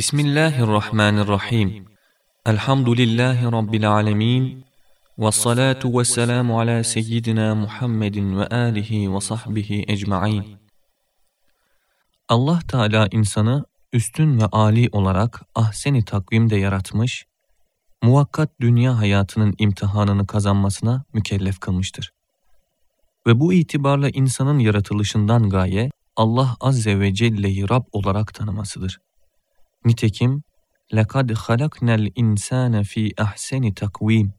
Bismillahirrahmanirrahim. Elhamdülillahi Rabbil alemin. Ve salatu ve selamu ala seyyidina Muhammedin ve alihi ve sahbihi ecma'in. Allah Teala insanı üstün ve âli olarak ahseni takvimde yaratmış, muvakkat dünya hayatının imtihanını kazanmasına mükellef kılmıştır. Ve bu itibarla insanın yaratılışından gaye, Allah Azze ve Celle'yi Rab olarak tanımasıdır. Nitekim, لَقَدْ خَلَقْنَا الْاِنْسَانَ ف۪ي اَحْسَنِ takvim.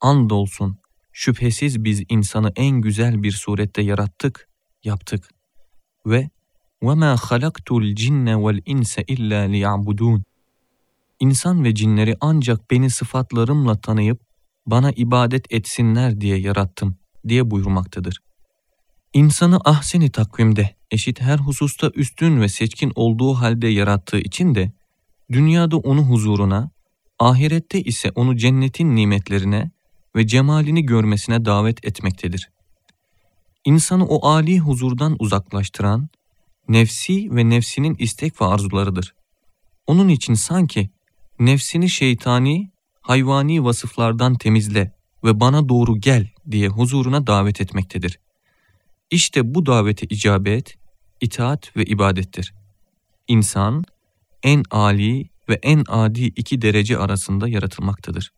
Andolsun, şüphesiz biz insanı en güzel bir surette yarattık, yaptık. Ve وَمَا خَلَقْتُ الْجِنَّ وَالْاِنْسَ اِلَّا لِيَعْبُدُونَ İnsan ve cinleri ancak beni sıfatlarımla tanıyıp bana ibadet etsinler diye yarattım diye buyurmaktadır. İnsanı ahseni takvimde eşit her hususta üstün ve seçkin olduğu halde yarattığı için de dünyada onu huzuruna, ahirette ise onu cennetin nimetlerine ve cemalini görmesine davet etmektedir. İnsanı o âli huzurdan uzaklaştıran, nefsi ve nefsinin istek ve arzularıdır. Onun için sanki nefsini şeytani, hayvani vasıflardan temizle ve bana doğru gel diye huzuruna davet etmektedir. İşte bu davete icabet, itaat ve ibadettir. İnsan, en âli ve en adi iki derece arasında yaratılmaktadır.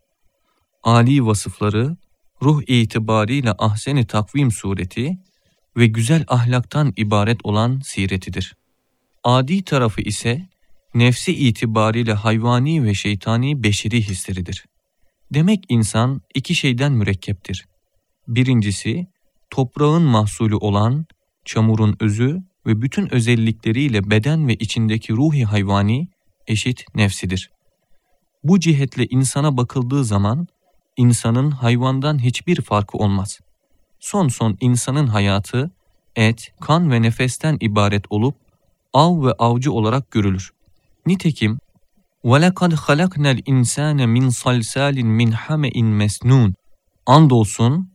Âli vasıfları, ruh itibariyle ahseni takvim sureti ve güzel ahlaktan ibaret olan siretidir. Adi tarafı ise, nefsi itibariyle hayvani ve şeytani beşeri hisleridir. Demek insan iki şeyden mürekkeptir. Birincisi, toprağın mahsulü olan, çamurun özü ve bütün özellikleriyle beden ve içindeki ruhi hayvani eşit nefsidir. Bu cihetle insana bakıldığı zaman, insanın hayvandan hiçbir farkı olmaz. Son son insanın hayatı, et, kan ve nefesten ibaret olup, av ve avcı olarak görülür. Nitekim, وَلَقَدْ خَلَقْنَا الْاِنْسَانَ مِنْ صَلْسَالٍ مِنْ حَمَئٍ مَسْنُونَ Andolsun,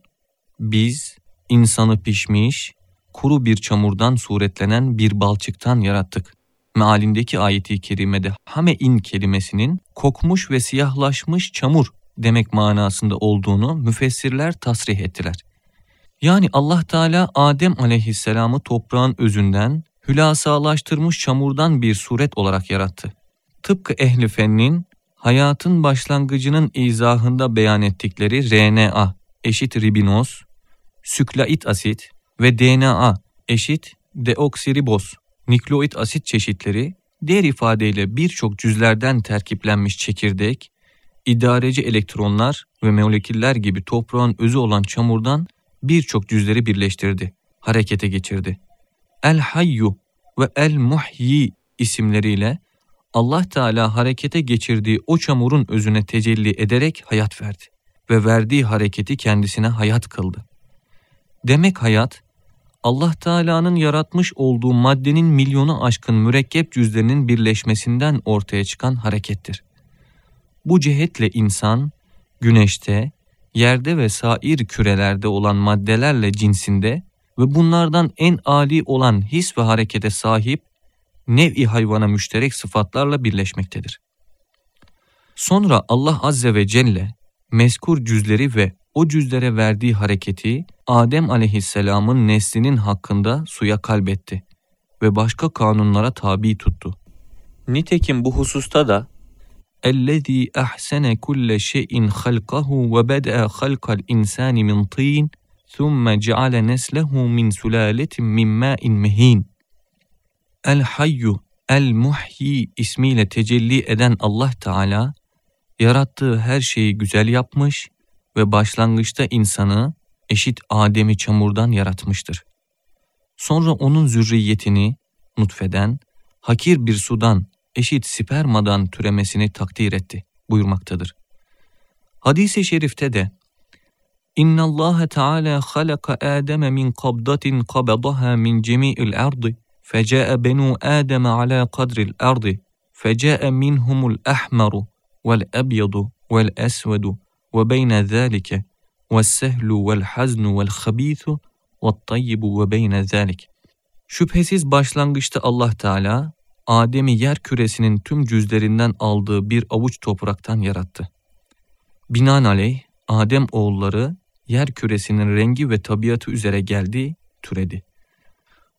biz insanı pişmiş, kuru bir çamurdan suretlenen bir balçıktan yarattık. Mealindeki ayeti kerimede hame'in kelimesinin kokmuş ve siyahlaşmış çamur demek manasında olduğunu müfessirler tasrih ettiler. Yani Allah Teala Adem aleyhisselamı toprağın özünden, hülasalaştırmış çamurdan bir suret olarak yarattı. Tıpkı ehli fennin hayatın başlangıcının izahında beyan ettikleri RNA eşit ribinoz, süklait asit ve DNA eşit deoksiriboz, nükleoid asit çeşitleri, diğer ifadeyle birçok cüzlerden terkiplenmiş çekirdek, idareci elektronlar ve moleküller gibi toprağın özü olan çamurdan birçok cüzleri birleştirdi, harekete geçirdi. El Hayyu ve El Muhyi isimleriyle Allah Teala harekete geçirdiği o çamurun özüne tecelli ederek hayat verdi ve verdiği hareketi kendisine hayat kıldı. Demek hayat, Allah Teala'nın yaratmış olduğu maddenin milyonu aşkın mürekkep cüzlerinin birleşmesinden ortaya çıkan harekettir. Bu cihetle insan, güneşte, yerde ve sair kürelerde olan maddelerle cinsinde ve bunlardan en âli olan his ve harekete sahip nev-i hayvana müşterek sıfatlarla birleşmektedir. Sonra Allah Azze ve Celle meskur cüzleri ve o cüzlere verdiği hareketi Adem aleyhisselamın neslinin hakkında suya kalbetti ve başka kanunlara tabi tuttu. Nitekim bu hususta da اَلَّذ۪ي اَحْسَنَ كُلَّ شَيْءٍ خَلْقَهُ وَبَدَأَ خَلْقَ الْاِنْسَانِ مِنْ طِينٍ ثُمَّ جَعَلَ نَسْلَهُ مِنْ سُلَالَةٍ مِنْ مَاءٍ مَه۪ينٍ El Hayyu, El Muhyi ismiyle tecelli eden Allah Teala, yarattığı her şeyi güzel yapmış ve başlangıçta insanı eşit Adem'i çamurdan yaratmıştır. Sonra onun zürriyetini nutfeden, hakir bir sudan eşit spermadan türemesini takdir etti buyurmaktadır. Hadis-i şerifte de İnna Allah Teala halaka Adem min qabdatin qabadaha min cemi'il ardı fecaa benu Adem ala kadri'l ardı fecaa minhumul ahmaru vel ebyadu vel esvedu وبين ذلك والسهل والحزن والخبيث والطيب وبين ذلك Şüphesiz başlangıçta Allah Teala Adem'i yer küresinin tüm cüzlerinden aldığı bir avuç topraktan yarattı. Binaenaleyh Adem oğulları yer küresinin rengi ve tabiatı üzere geldi, türedi.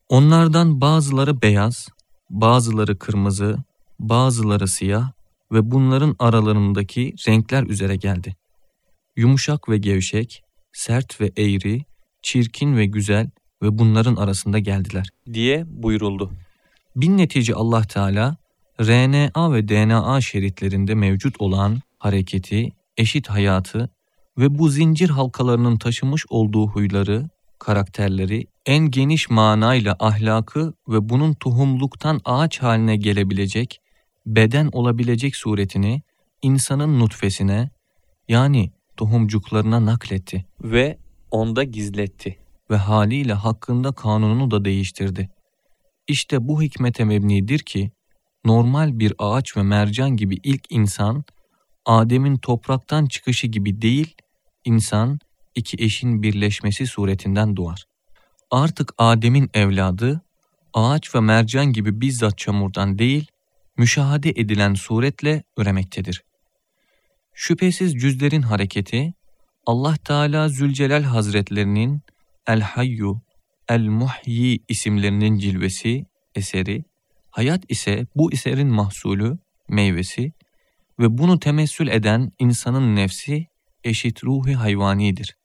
Onlardan bazıları beyaz, bazıları kırmızı, bazıları siyah ve bunların aralarındaki renkler üzere geldi. Yumuşak ve gevşek, sert ve eğri, çirkin ve güzel ve bunların arasında geldiler diye buyuruldu. Bin netice Allah Teala RNA ve DNA şeritlerinde mevcut olan hareketi, eşit hayatı ve bu zincir halkalarının taşımış olduğu huyları, karakterleri, en geniş manayla ahlakı ve bunun tohumluktan ağaç haline gelebilecek, beden olabilecek suretini insanın nutfesine yani tohumcuklarına nakletti ve onda gizletti ve haliyle hakkında kanununu da değiştirdi. İşte bu hikmete mebnidir ki, normal bir ağaç ve mercan gibi ilk insan, Adem'in topraktan çıkışı gibi değil, insan iki eşin birleşmesi suretinden doğar. Artık Adem'in evladı, ağaç ve mercan gibi bizzat çamurdan değil, müşahede edilen suretle üremektedir. Şüphesiz cüzlerin hareketi, Allah Teala Zülcelal Hazretlerinin El Hayyu, El Muhyi isimlerinin cilvesi, eseri, hayat ise bu eserin mahsulü, meyvesi ve bunu temessül eden insanın nefsi eşit ruhi hayvanidir.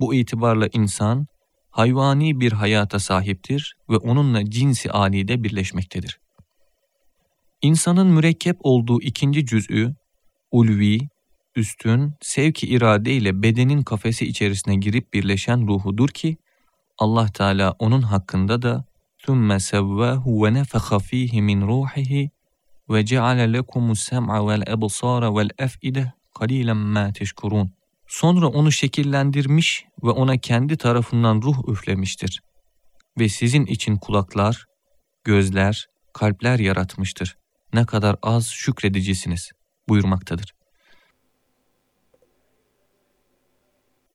Bu itibarla insan hayvani bir hayata sahiptir ve onunla cinsi alide birleşmektedir. İnsanın mürekkep olduğu ikinci cüz'ü, ulvi, üstün, sevki irade ile bedenin kafesi içerisine girip birleşen ruhudur ki, Allah Teala onun hakkında da ثُمَّ سَوَّاهُ وَنَفَخَ ف۪يهِ مِنْ رُوحِهِ وَجَعَلَ لَكُمُ السَّمْعَ وَالْأَبْصَارَ وَالْأَفْئِدَةِ قَلِيلًا مَا تَشْكُرُونَ Sonra onu şekillendirmiş ve ona kendi tarafından ruh üflemiştir. Ve sizin için kulaklar, gözler, kalpler yaratmıştır. Ne kadar az şükredicisiniz buyurmaktadır.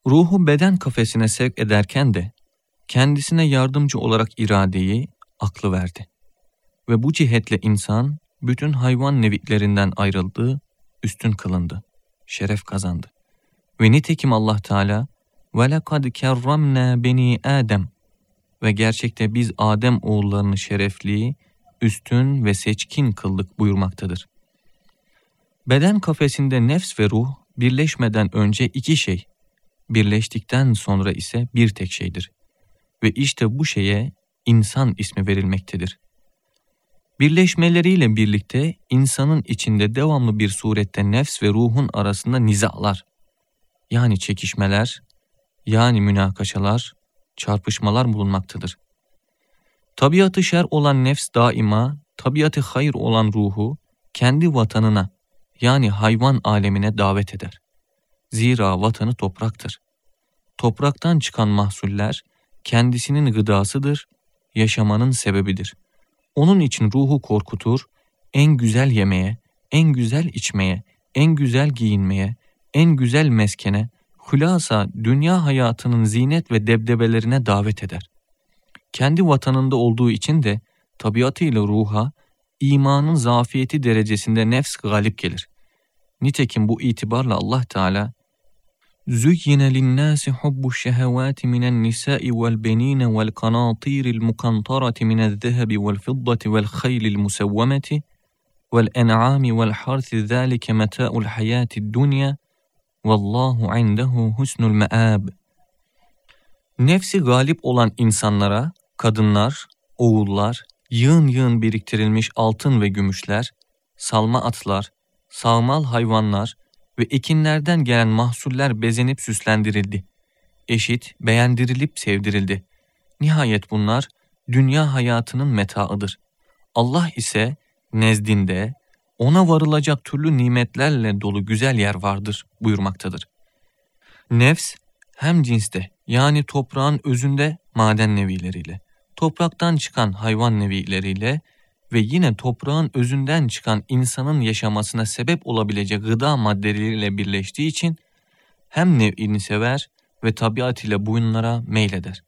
Ruhu beden kafesine sevk ederken de kendisine yardımcı olarak iradeyi, aklı verdi. Ve bu cihetle insan bütün hayvan neviklerinden ayrıldı, üstün kılındı, şeref kazandı. Ve nitekim Allah Teala وَلَقَدْ كَرَّمْنَا beni Adem ve gerçekte biz Adem oğullarını şerefli, üstün ve seçkin kıldık buyurmaktadır. Beden kafesinde nefs ve ruh birleşmeden önce iki şey, birleştikten sonra ise bir tek şeydir. Ve işte bu şeye insan ismi verilmektedir. Birleşmeleriyle birlikte insanın içinde devamlı bir surette nefs ve ruhun arasında nizalar, yani çekişmeler, yani münakaşalar, çarpışmalar bulunmaktadır. Tabiatı şer olan nefs daima, tabiatı hayır olan ruhu kendi vatanına yani hayvan alemine davet eder. Zira vatanı topraktır. Topraktan çıkan mahsuller kendisinin gıdasıdır, yaşamanın sebebidir. Onun için ruhu korkutur, en güzel yemeye, en güzel içmeye, en güzel giyinmeye, en güzel meskene, hülasa dünya hayatının zinet ve debdebelerine davet eder. Kendi vatanında olduğu için de tabiatıyla ruha, imanın zafiyeti derecesinde nefs galip gelir. Nitekim bu itibarla Allah Teala زين للناس حب الشهوات من النساء والبنين والقناطير المقنطرة من الذهب والفضة والخيل المسومة والأنعام والحرث ذلك متاع الحياة الدنيا Vallahu indehu husnul meab. Nefsi galip olan insanlara kadınlar, oğullar, yığın yığın biriktirilmiş altın ve gümüşler, salma atlar, sağmal hayvanlar ve ekinlerden gelen mahsuller bezenip süslendirildi. Eşit, beğendirilip sevdirildi. Nihayet bunlar dünya hayatının metaıdır. Allah ise nezdinde ona varılacak türlü nimetlerle dolu güzel yer vardır buyurmaktadır. Nefs hem cinste yani toprağın özünde maden nevileriyle, topraktan çıkan hayvan nevileriyle ve yine toprağın özünden çıkan insanın yaşamasına sebep olabilecek gıda maddeleriyle birleştiği için hem nev'ini sever ve tabiat ile bunlara meyleder.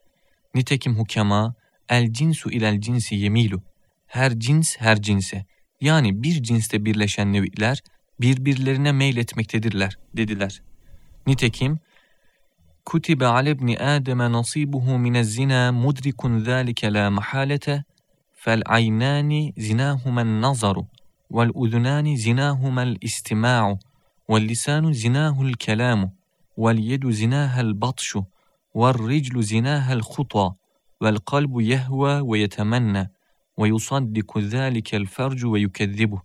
Nitekim hukema el cinsu ilel cinsi yemilu her cins her cinse yani bir cinste birleşen neviler birbirlerine meyletmektedirler dediler. Nitekim kutibe alebni ademe nasibuhu mine zina mudrikun zalike la mahalete fel aynani zinahumen nazaru vel udunani zinahumel istima'u vel lisanu zinahul kelamu vel yedu zinahel batşu vel riclu zinahel huta vel kalbu yehve ve yetemenna ve yusaddiku zâlikel fercu ve yukezzibuh.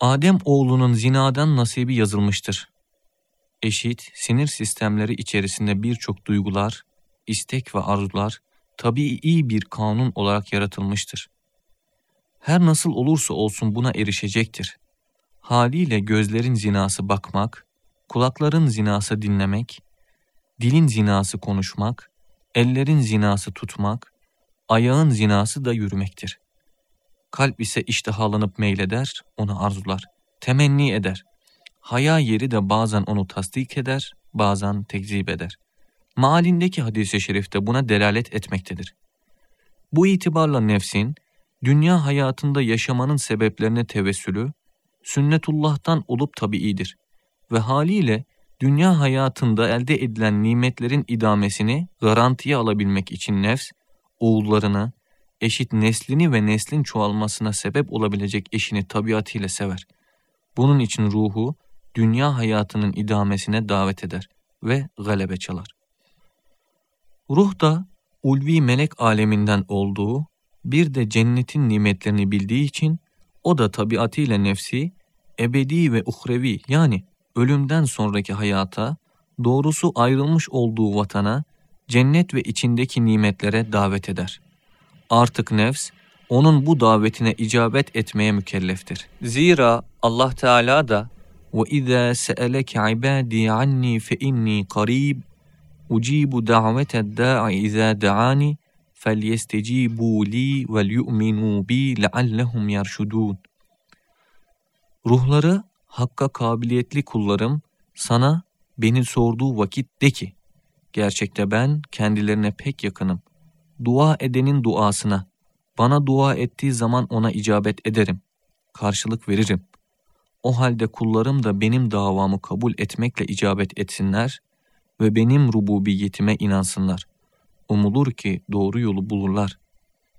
Adem oğlunun zinadan nasibi yazılmıştır. Eşit, sinir sistemleri içerisinde birçok duygular, istek ve arzular, tabii bir kanun olarak yaratılmıştır. Her nasıl olursa olsun buna erişecektir. Haliyle gözlerin zinası bakmak, kulakların zinası dinlemek, dilin zinası konuşmak, ellerin zinası tutmak, ayağın zinası da yürümektir. Kalp ise iştihalanıp meyleder, onu arzular, temenni eder. Haya yeri de bazen onu tasdik eder, bazen tekzip eder. Malindeki hadis-i şerifte buna delalet etmektedir. Bu itibarla nefsin, dünya hayatında yaşamanın sebeplerine tevessülü, sünnetullah'tan olup tabiidir ve haliyle dünya hayatında elde edilen nimetlerin idamesini garantiye alabilmek için nefs, oğullarını, eşit neslini ve neslin çoğalmasına sebep olabilecek eşini tabiatıyla sever. Bunun için ruhu, dünya hayatının idamesine davet eder ve galebe çalar. Ruh da ulvi melek aleminden olduğu, bir de cennetin nimetlerini bildiği için o da tabiatıyla nefsi, ebedi ve uhrevi yani ölümden sonraki hayata, doğrusu ayrılmış olduğu vatana, cennet ve içindeki nimetlere davet eder. Artık nefs, onun bu davetine icabet etmeye mükelleftir. Zira Allah Teala da ve izâ se'eleke ibâdî annî fe Ucibu davete da'i izâ da'ani felyestecibû li vel yu'minû bi leallehum yerşudûn. Ruhları hakka kabiliyetli kullarım sana beni sorduğu vakit de ki, gerçekte ben kendilerine pek yakınım. Dua edenin duasına, bana dua ettiği zaman ona icabet ederim, karşılık veririm. O halde kullarım da benim davamı kabul etmekle icabet etsinler ve benim rububiyetime inansınlar. Umulur ki doğru yolu bulurlar.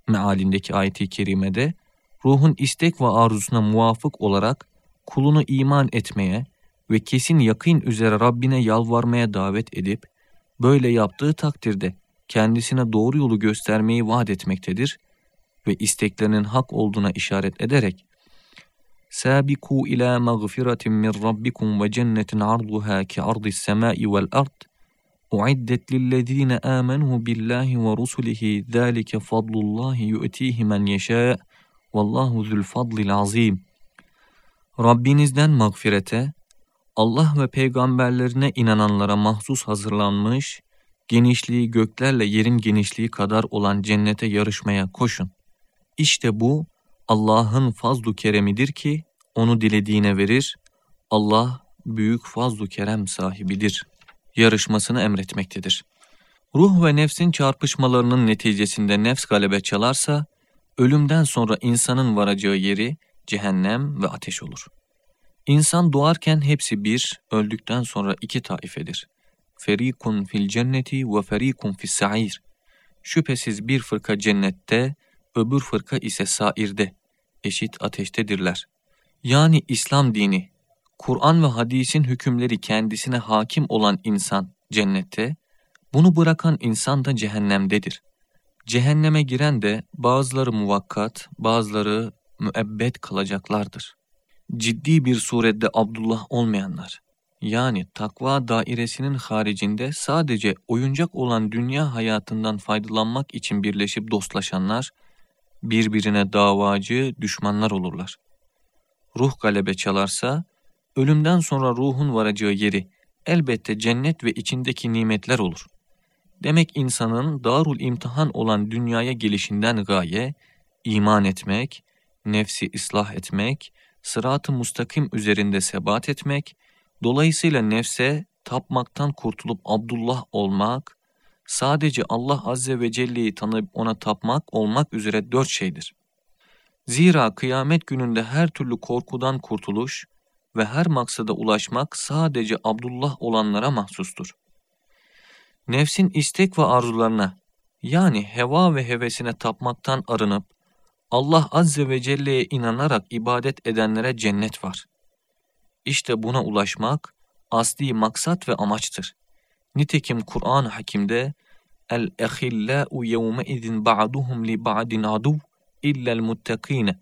Mealindeki ayeti kerimede ruhun istek ve arzusuna muvafık olarak kulunu iman etmeye ve kesin yakın üzere Rabbine yalvarmaya davet edip böyle yaptığı takdirde kendisine doğru yolu göstermeyi vaat etmektedir ve isteklerinin hak olduğuna işaret ederek Sabiku ila mağfiratin min rabbikum ve cennetin arduha ki ardis semai vel ard أعدت للذين آمنوا بالله ورسله ذلك فضل الله يؤتيه من يشاء والله ذو الفضل العظيم Rabbinizden mağfirete, Allah ve peygamberlerine inananlara mahsus hazırlanmış, genişliği göklerle yerin genişliği kadar olan cennete yarışmaya koşun. İşte bu Allah'ın fazlu keremidir ki onu dilediğine verir, Allah büyük fazlu kerem sahibidir. Yarışmasını emretmektedir. Ruh ve nefsin çarpışmalarının neticesinde nefs galebe çalarsa, ölümden sonra insanın varacağı yeri, cehennem ve ateş olur. İnsan doğarken hepsi bir, öldükten sonra iki taifedir. Ferikun fil cenneti ve ferikun fis sa'ir. Şüphesiz bir fırka cennette, öbür fırka ise sairde, eşit ateştedirler. Yani İslam dini, Kur'an ve hadisin hükümleri kendisine hakim olan insan cennette, bunu bırakan insan da cehennemdedir. Cehenneme giren de bazıları muvakkat, bazıları müebbet kalacaklardır. Ciddi bir surette Abdullah olmayanlar, yani takva dairesinin haricinde sadece oyuncak olan dünya hayatından faydalanmak için birleşip dostlaşanlar, birbirine davacı düşmanlar olurlar. Ruh galebe çalarsa, ölümden sonra ruhun varacağı yeri elbette cennet ve içindeki nimetler olur. Demek insanın darul imtihan olan dünyaya gelişinden gaye, iman etmek, nefsi ıslah etmek, sırat-ı mustakim üzerinde sebat etmek, dolayısıyla nefse tapmaktan kurtulup Abdullah olmak, sadece Allah Azze ve Celle'yi tanıyıp ona tapmak olmak üzere dört şeydir. Zira kıyamet gününde her türlü korkudan kurtuluş ve her maksada ulaşmak sadece Abdullah olanlara mahsustur. Nefsin istek ve arzularına yani heva ve hevesine tapmaktan arınıp Allah Azze ve Celle'ye inanarak ibadet edenlere cennet var. İşte buna ulaşmak asli maksat ve amaçtır. Nitekim Kur'an-ı Hakim'de El-ehillâ'u yevme izin ba'duhum li ba'din aduv illel muttakine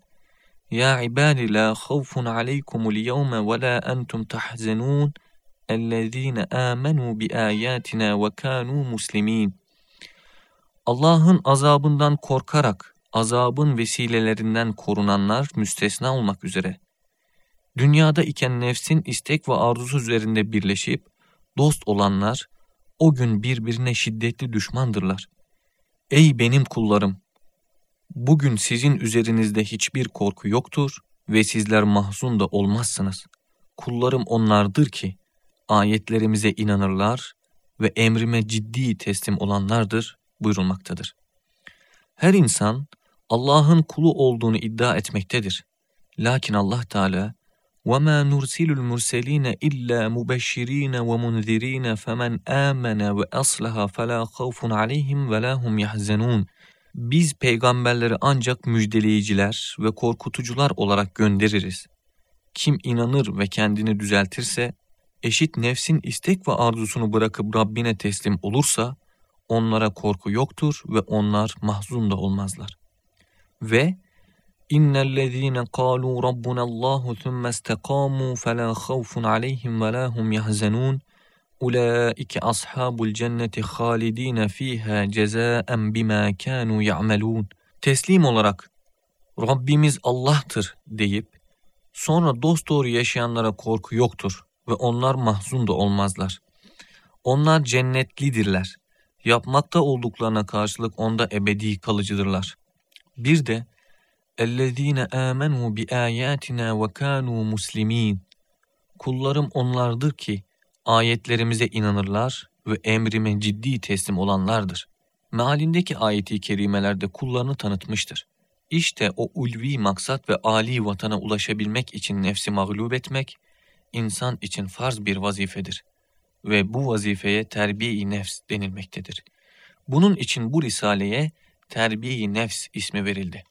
Ya ibadi la khawfun aleykumul yevme ve la entum tahzenun اَلَّذ۪ينَ آمَنُوا بِآيَاتِنَا وَكَانُوا مُسْلِم۪ينَ Allah'ın azabından korkarak azabın vesilelerinden korunanlar müstesna olmak üzere. Dünyada iken nefsin istek ve arzusu üzerinde birleşip dost olanlar o gün birbirine şiddetli düşmandırlar. Ey benim kullarım! Bugün sizin üzerinizde hiçbir korku yoktur ve sizler mahzun da olmazsınız. Kullarım onlardır ki ayetlerimize inanırlar ve emrime ciddi teslim olanlardır buyurulmaktadır. Her insan Allah'ın kulu olduğunu iddia etmektedir. Lakin Allah Teala وَمَا نُرْسِلُ الْمُرْسَلِينَ إِلَّا مُبَشِّرِينَ وَمُنْذِرِينَ فَمَنْ آمَنَ وَأَصْلَهَ فَلَا خَوْفٌ عَلَيْهِمْ وَلَا هُمْ يَحْزَنُونَ biz peygamberleri ancak müjdeleyiciler ve korkutucular olarak göndeririz. Kim inanır ve kendini düzeltirse, eşit nefsin istek ve arzusunu bırakıp Rabbine teslim olursa, onlara korku yoktur ve onlar mahzun da olmazlar. Ve İnnellezîne kâlû rabbunallâhu thumme istekâmû felâ havfun aleyhim ve lâ hum yahzenûn Ulaike ashabul cenneti halidine fiha cezaen bima kanu ya'melun. Teslim olarak Rabbimiz Allah'tır deyip sonra dosdoğru yaşayanlara korku yoktur ve onlar mahzun da olmazlar. Onlar cennetlidirler. Yapmakta olduklarına karşılık onda ebedi kalıcıdırlar. Bir de اَلَّذ۪ينَ آمَنُوا بِآيَاتِنَا وَكَانُوا مُسْلِم۪ينَ Kullarım onlardır ki ayetlerimize inanırlar ve emrime ciddi teslim olanlardır. Mealindeki ayeti kerimelerde kullarını tanıtmıştır. İşte o ulvi maksat ve âli vatana ulaşabilmek için nefsi mağlup etmek, insan için farz bir vazifedir. Ve bu vazifeye terbiye-i nefs denilmektedir. Bunun için bu risaleye terbiye-i nefs ismi verildi.